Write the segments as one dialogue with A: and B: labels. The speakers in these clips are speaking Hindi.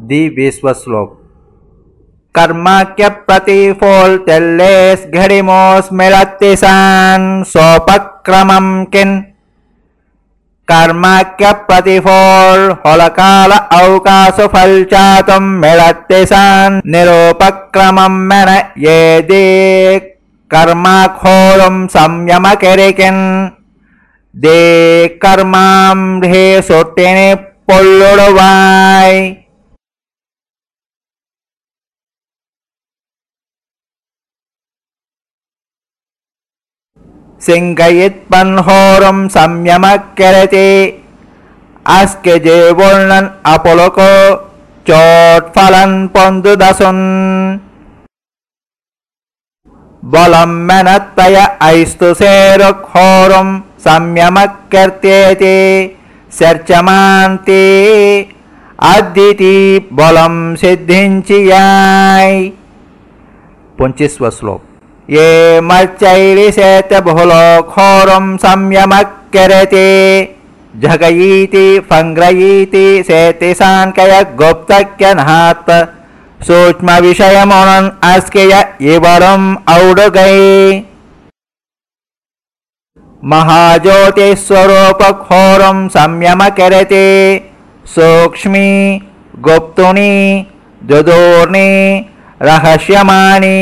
A: दि विश्व श्लोक कर्म के प्रति फोल तेलेस घड़िमोस मिलतिसान सोपक्रम किन। कर्म के प्रति फोल होल काल अवकाश फल चातुम मिलतिसान निरोपक्रम मन ये दे। कर्म खोलम संयम करिकिन दे कर्मा हे सोटेने पोलोड़वाई सिंहयित्पन्होरं संयमकरति अस्के जेवोर्णन् अपोलोको चोट्फलन् पन्दुदसुन्। बलं मेनत्तय ऐस्तु सेरुक्होरं संयमकर्त्येति शर्चमान्ति अद्दिति बलं सिद्धिञ्चियाय्। पुञ्चिस्वश्लोकः ये मच्चैर्विशेत्यबहुलो खोरुं संयमकिरते जगयीति फङ्ग्रयीति शेति सान्कय गुप्तक्य नात् सूक्ष्मविषयमुनम् अस्कय इवरुम् औडुगै। महाज्योतिस्वरूपघोरं संयमकरति सूक्ष्मी गुप्तुनि दुदूर्णि रहस्यमाणि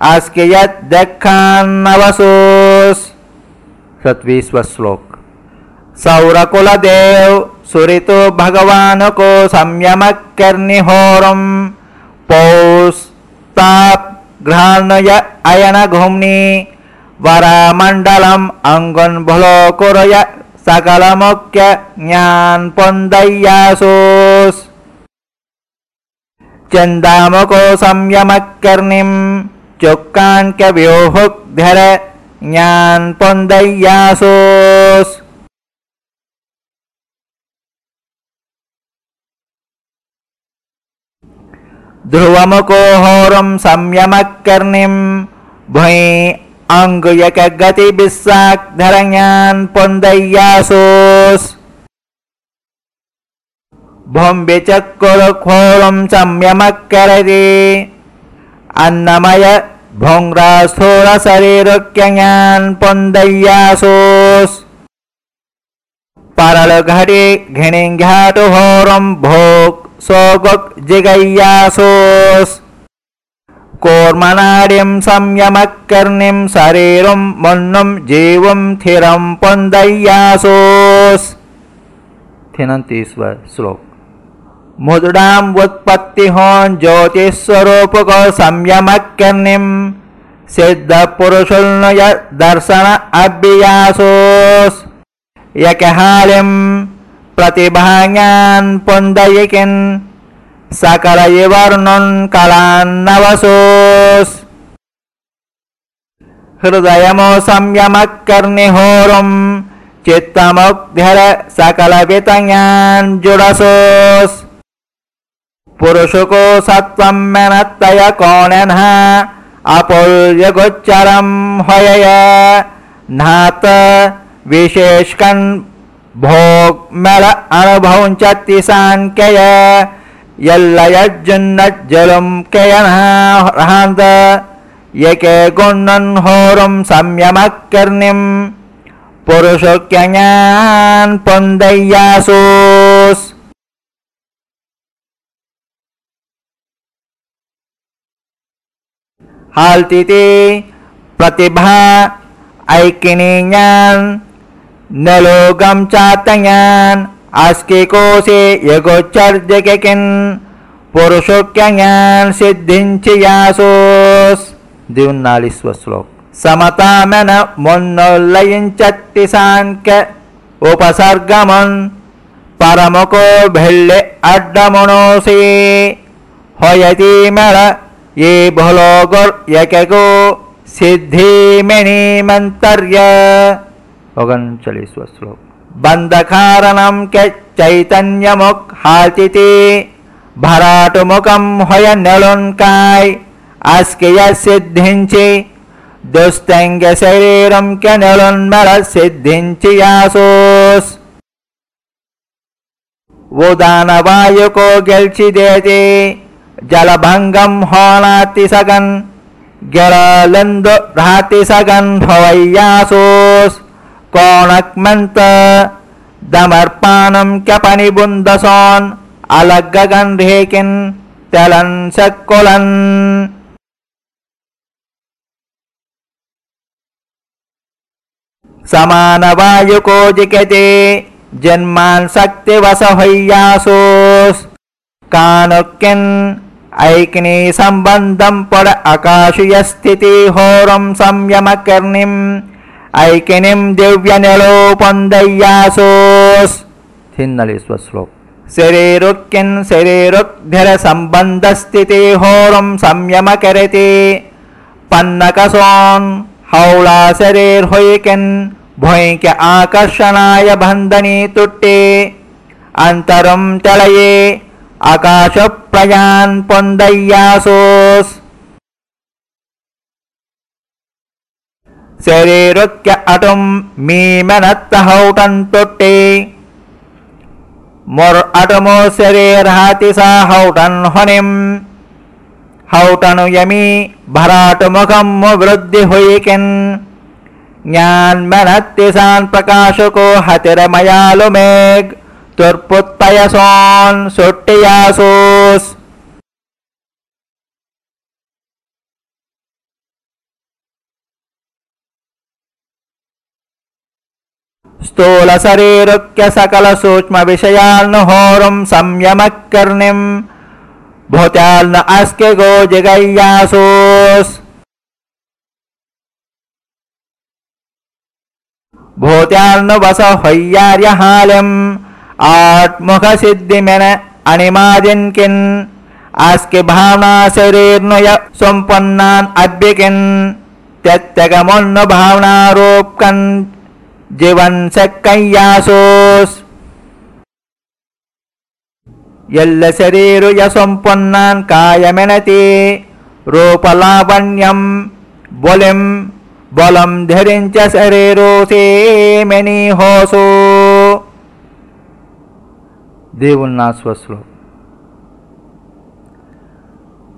A: अस्कियत दक्षान्नवसूस सत्वीसव श्लोक सौरकुल देव सुरितो भगवान को संयम करनी होरम पौस्ताप घ्राणय अयन घूमनी वरामण्डलम् अङ्गुन् भुलोकुरय सकलमुख्य ज्ञानपन्दय्यासोस् चन्दामुको संयमकर्णिम् चुक्काङ्क्यव्यक्धर्यान्पुन्दय्यासोस् ध्रुवमुको भुञ् अङ्गुयकगतिभिस्साग्धरज्ञान् पुन्दय्यासोस् अङ्गुयकगतिविश्वाक्धर्यान्पुन्दय्यासोस्विचक्रहोरं संयमकरति अन्नमय भोङ्ग्रास्थोरशरीरुक्यङान् पन्दय्यासोस् परलघटे घिणिङ्घाटुहोरं भोक् सोगुक् जिगय्यासोस् कोर्मनाडिं संयमकर्णिं शरीरं मन्नं जीवं थिरं पन्दय्यासोस् थिनंतीसवा श्लोक मुदुडाम् उत्पत्ति होञ्ज्योतिस्वरूपको दर्शन सिद्धपुरुषोन् यद्दर्शनाभ्यासो प्रतिभाङ्गान् पुन्दयिकिन् पुण्डयिकिन् सकलयि वर्णुन्कलान्नवसोस् हृदयमु संयमकर्णिहोरुं चित्तमग्ध्य जुडसोस्। पुरुषको सत्त्वं मेनत्तय कोणेनः अपुल्यगोच्चरं हयय। नात विशेषकन् भोग मेल अनुभवञ्चत्तिसाङ्क्यय यल्लयज्जुन्नज्जलं केयनहान्त यके गुण्णन् होरं හල්තිති ප්‍රතිභා අයිකිනිඥාන් නලෝගම් චාතඥාන් අස්කේකෝසේ යගොච්චර්ජකකෙන් පුරුෂොක්ඥාන් සිද්ධිංච යාසෝස් දියුන්නාලිස්ව ශ්ලෝක සමතාමන මොන්නොල්ලයින් චත්තිසාන්ක උපසර්ගමන් පරමකෝ බෙල්ලෙ අඩ්ඩමනෝසේ හොයතිමල ये बहलो गो सिद्धि मणिमंतर्य ओगनचलीस श्लोक। बंधकारणम के चैतन्य मुख हाचिति भराट मुखम होय नलुनकाय अस्किय सिद्धिंचि, दुस्तंग शरीरम के नलुन्मर सिद्धिंचि यासोस। वो दान वायु को गेलची देती jala banggam holati sagan gara lendo rahati sagan hawai yasus konak menta damar panam kapani bundason alagagan rehekin telan sekolan. Samana vayu ko jikati jenman sakti vasahayasus kanukin ऐकने Sambandam पर आकाशीय स्थिति होरम संयम होरं संयमकर्णिम्। दिव्य दिव्यनिलोपन्दय्यासोस् थिन्नलिस्व श्लोक। शरीरुक्यन शरीरुक्धिर संबंध स्थिति होरम संयम करते पन्नकसोन हौला शरीर होयकन भय के आकर्षणाय बंधनी तुट्टे अंतरम तलये आकाशप्रयान् पन्दय्यासोस् शरीरुक्य अटुं मी मनत्त हौटन्टोट्टे मोर् अटुमो शरीर्हातिषा हौटन् हनिम्। हौटनु यमी भराटुमुखं वृद्धि हुयि ज्ञान्मनत्ति सान् प्रकाशको हतिरमयालुमेघ् சொற்பொத்தயசோன் சொட்டியாசோஸ் స్థూల శరీరుక్య సకల సూక్ష్మ విషయాలను హోరం సంయమకర్ణిం భూత్యాలను అస్కె గో జగయ్యాసోస్ భూత్యాలను వస హయ్యార్య హాలిం ఆత్ముఖ సిద్ధి మెన అణిమాదిన్కిన్ ఆస్కి భావనా శరీర్నుయ సంపన్నాన్ అభ్యకిన్ తెత్తగమొన్ను భావనారూప్కన్ జీవన్ సెక్కయ్యాసోస్ ఎల్ల శరీరు యసంపన్నాన్ కాయమెనతి రూపలావణ్యం బొలిం బలం ధరించ శరీరోసేమెని హోసో దేవుని నా స్వస్లో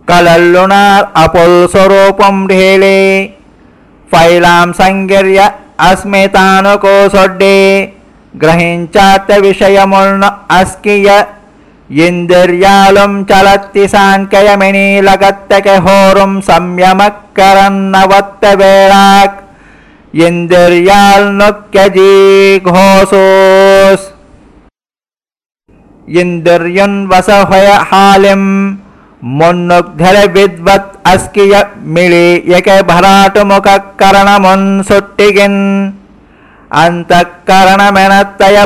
A: కలల్లునా అపుల్ స్వరూపం ఢేళే ఫైలాం సంగర్య అస్మితానుకోసొడ్డే గ్రహించాత విషయములను అస్కియ ఇంద్రియాలం చలత్తి సాంకయమిని లగత్తక హోరం సంయమకరన్నవత్త వేళాక్ ఇంద్రియాల్ నొక్యజీఘోసోస్ इन्दुर्युन्वसभयहालिं मुन्नुग्धरविद्वत् अस्किय मिळीयकभराटुमुखकरणमुन्सुट्टिगिन् अन्तःकरणमेनत्तय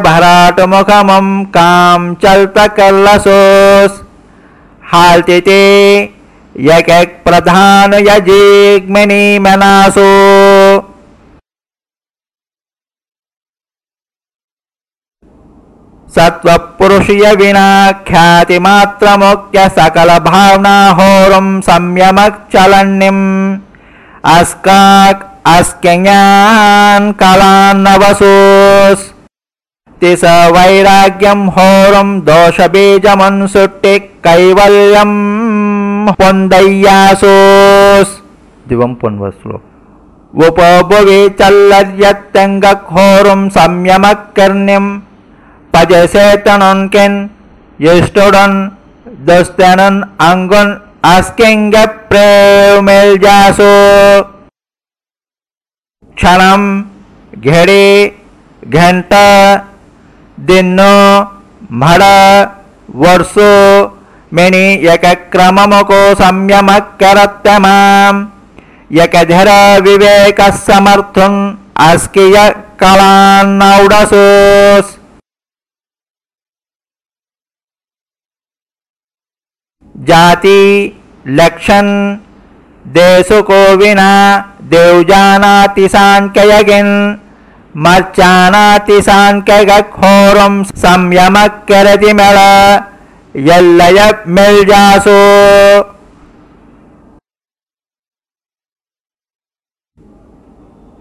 A: सत्वपुरुषीय विना ख्याति मात्र मुख्य ख्यातिमात्रमुख्य सकलभावनाहोरं संयमक्षलन्निम् अस्काक् अस्क्यञान् कलान्नवसूस् तिस वैराग्यम होरम दोष वैराग्यं होरं दोषबीजमन्सुट्टि कैवल्यं पुन्दय्यासूस् दिवं पुन्वश्लोक उपभुवि चल्लद्यत्यङ्गघोरुं संयमकर्ण्यम् Pajasetanonken, Yestodon, Dostanon, Angon, Askenga Preumeljaso, Chanam, Gheri, Ghanta, Dinno, Mada, Varso, मेणि यकक्रममुको संयमः करत्यमाम् यकधर विवेकः समर्थुम् अस्किय कलान्नौडसोस् जाति, लक्षण, देशु को विना देव जानाति सांकयगिन मर्चानाति संयम करति मेल यल्लय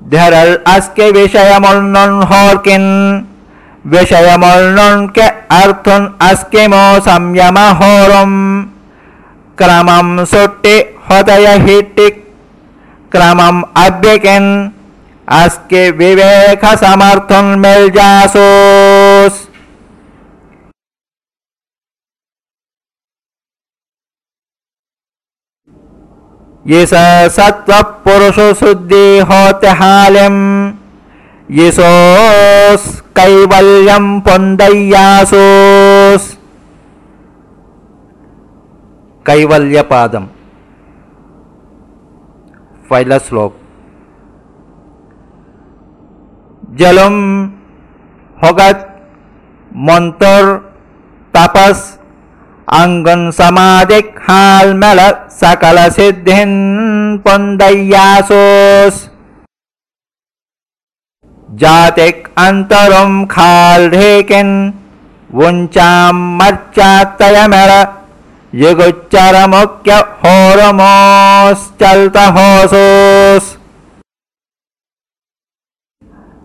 A: धरल अस्के विषय मुन्नुन विषय मुन्नुन के अर्थुन अस्के मो संयम होरम क्रमं सोट्टे हृदय हिटिक् क्रमं अभ्यकन्। अस्के विवेक समर्थन मिल जासोस ये सत्व पुरुष शुद्धि होते हालिम। ये सोस कैवल्यम पुंदैयासोस कैवल्यपादम पहला श्लोक जलम होगत मंत्र तपस अंगन समाधिक हाल मल सकल सिद्धिन पंदयासोस जातिक अंतरम खाल ढेकिन वुंचाम मर्चातय मेरा मुख्य होरमोस चलता होसोस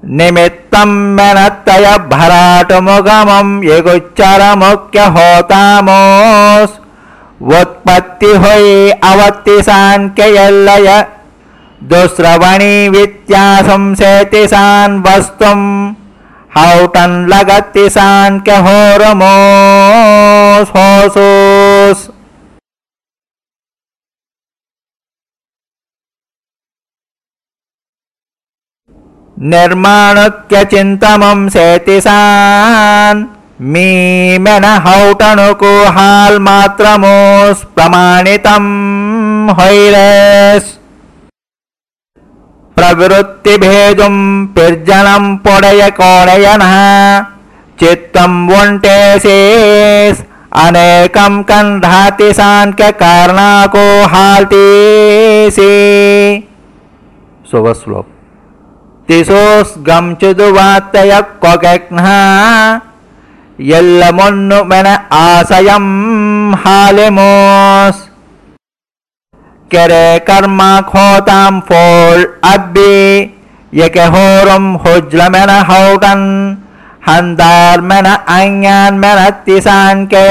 A: निमित्तम मेनतय भराट मुगमम युगुच्चर मुख्य होतामोस उत्पत्ति हुई अवत्ति सांख्ययल्लय दुस्रवणी वित्यासं सेतिसान् वस्तुं हौटन् लगति शान्त्य होरमो हो निर्माणक्यचिन्तमं शेतिशान् मीमन हौटन कोहाल् मात्रमुष् प्रमाणितं हैरेस् प्रवृत्तिभेदुं पिर्जनं पुडय कोणयनः चित्तं वुण्टेशेष अनेकं कन्धाति शुभश्लो तिसोऽस्गं च दुवात्तय क्वघ्ना यल्लमुन्नु मन आशयं हालिमोस्। Kere karma khotam fol abbi yeke horum hujla mena haudan handar mena anyan mena tisan ke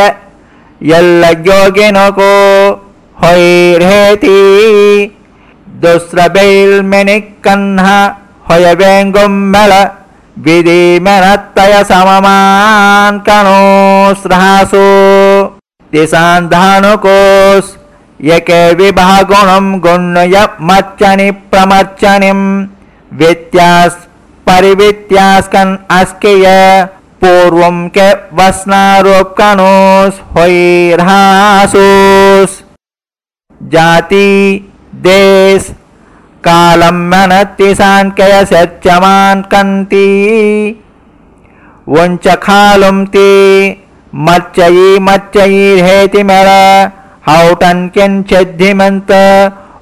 A: yalla yogino ko hoy reti dusra beil menikkanha hoya bengum mela विधि मेनत्तय सममान कणोस रहासो तिसान धानुकोस यके विभागुणं गुण्य मच्चनि प्रमर्चनिं वित्यास परिवित्यास्कन अस्केय। पूर्वम के वसनारोप कनोस जाति, देश कालम मनतिसान कय सच्चमान कंती वंच खालुम ती मच्चयी मच्चयी हेति मेरा हौटन किंचिद्धिमंत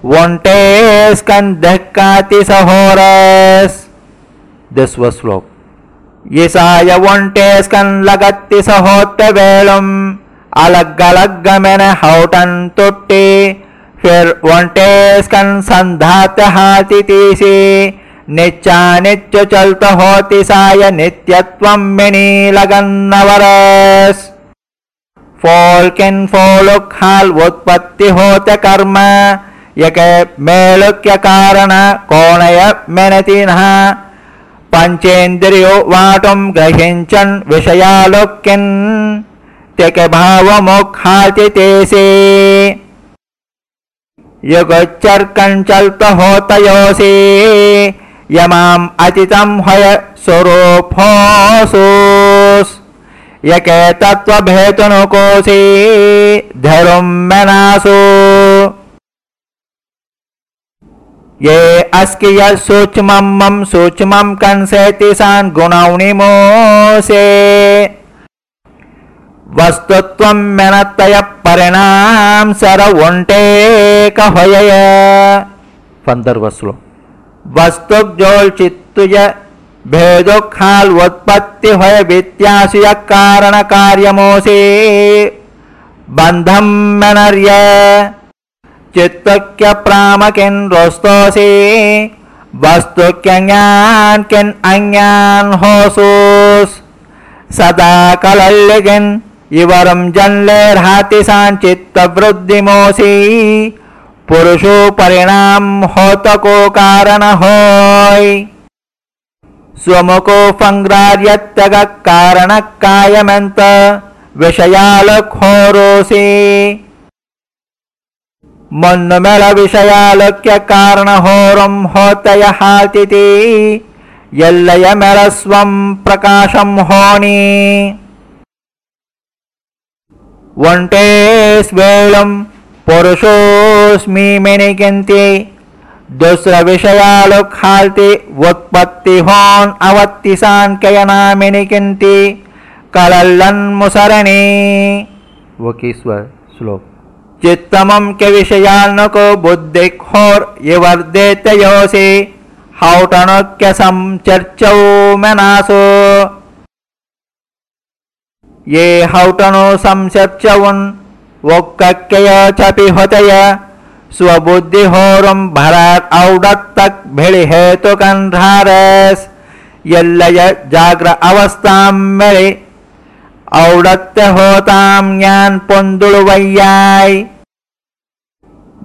A: वोंटेस कंधक्काति सहोरस दिस श्लोक ये साय वोंटेस कन लगत्ति वेलम अलग अलग मैंने हौटन तुट्टी। फिर वोंटेस कन संधात हाथी तीसी निच्चा नित्य चलत होती साय नित्यत्वम मिनी लगन नवरस Folken foluk hal उत्पत्ति होते कर्म यक मेलुक्य कारण कोणय मेनतिनः पंचेन्द्रियो वाटुम ग्रहिंचन विषयालोक्यन त्यक भाव मुखाति तेसे युगोच्चर्कन चलत होतयोसे यमाम अतितम हय स्वरूप होसोस यके तत्व भेतनु कोसी धरुम मनासु। ये अस्किय सूक्ष्मं मम सूक्ष्मं कंसेति सान गुणौनि मोसे। वस्तुत्वं मेनतय परिणाम सर उंटे कहय पंदरवस्लो वस्तु जोल चित्तुय भेदोखाल उत्पत्ति है वित्यासु कारण कार्यमोसे बंधम मनर्य चित्तक्य प्रामकिन रोस्तोसे। वस्तु ज्ञान किन अज्ञान होसोस। सदा कलल्यगन् इवरं जन्लेर्हाति सांचित्तवृद्धिमोऽसि पुरुषो परिणाम होतको कारण होय। स्वमुकोऽफङ्ग्रार्यत्यगकारणकायमन्त फङ्ग्रार्यत्यगः मन्नुमेलविषयालोक्यकारणहोरं होतयहातिति यल्लयमेलस्वं प्रकाशं होणि। वण्टेस्वेलं पुरुषोऽस्मि मेनिकन्ति दुसरं विषयालोखाल्ति उत्पत्तिहोन् अवत्तिसाङ्कयनामिनि किन्ति कलल्लन्मुसरणे वकी स्वर श्लोक चित्तमं के विषयान्न को बुद्धि खोर ये वर्दे वर्धेत योसे हौटनक्य संचर्चौ मनासो ये हौटनो संचर्चवन् वक्कक्यय चपि हतय स्वबुद्धि होरम भरत औडत तक भेड़ हेतु कंधारस। यल्लय जाग्र अवस्था मेरे औडत्य होता ज्ञान पुंदुल वैयाय।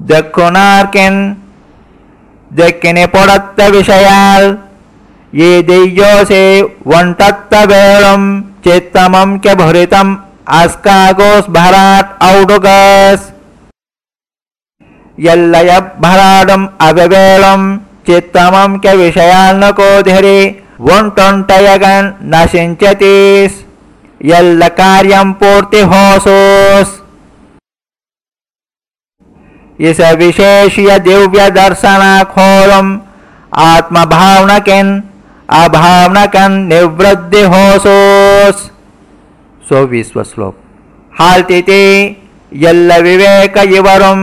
A: देखो नारकिन देखने पड़त विषयाल, ये दियो से वंटत्त वेलम चेतमम के भरितम अस्कागोस भरात औडगस यल्लय भराडम अवेवेळम चित्तमं के विषयाल नको धिरे वंटंटयगन नशिंचतीस यल्ल कार्यं पूर्ति होसोस। इस विशेषीय दिव्य दर्शनाखोरम आत्मभावनकन अभावनकन निवृद्धि होसोस। सो विश्व श्लोक हाल्तिते यल्ल विवेक इवरुम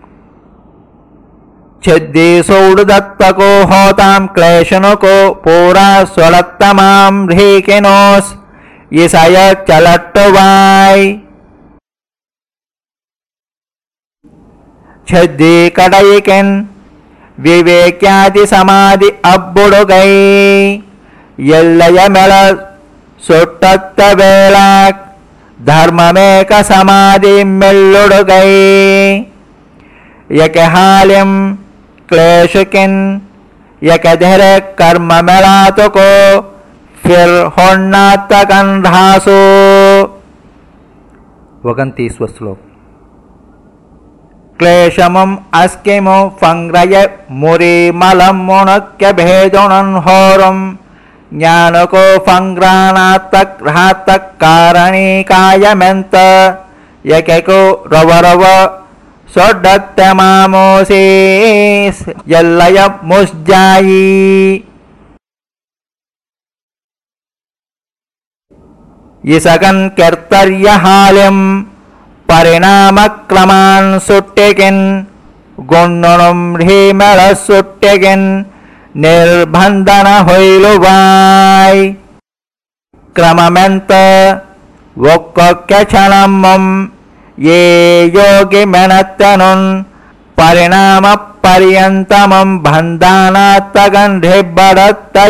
A: छिदेशौदत्तको होता क्लेशन को पूरा स्वरत्तमाम रेकेनोस ये साय चलट्टवाय छद्दे कड़यकेन विवेक्यादि समाधि अब्बुडुगै। ಎಲ್ಲಯ ಮೆಳ ಸುಟ್ಟತ್ತ ವೇಳಾಕ್ ಧರ್ಮಮೇಕ ಸಮಾಧಿ गई यके हालिम क्लेश किन् यकधिर कर्म मरातुको फिर्होन्नात्तकन्ह्रासो वदन्ति स्वलोक क्लेशमम् अस्किमु्रय मुरीमलं मुणक्यभेदोणन्होरं ज्ञानको फङ्ग्राणात्तणीकायमन्त यको रवरव ಸೊಡ್ಡತ್ತ ಮಾಮೋಸೇಸ್ ಎಲ್ಲಯ ಮುಸ್ಜಾಯಿ इसगन कर्तर्य हालिम परिणाम क्रमान सुट्टेकिन गुणनुम ह्रीमळ सुट्टेकिन निर्बंधन होइलुवाय क्रममेंत ये योगिमेनुन् परिणामपर्यन्तमं पर्यन्तमं पुरुषको बदत्तयोशेषुको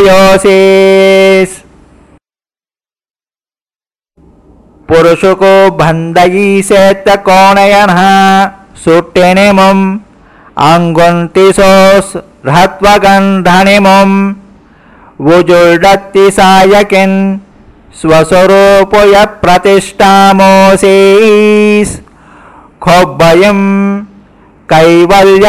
A: भन्दयिषे तकोणयनः सुटिणिमुं अन्ति सोऽस् हत्वगन्धणिमुं वुजुर्डत्तिसायकिन् स्वस्वरूपयप्रतिष्ठामोऽसे खोब् कैवल्यकण्ढेळवाय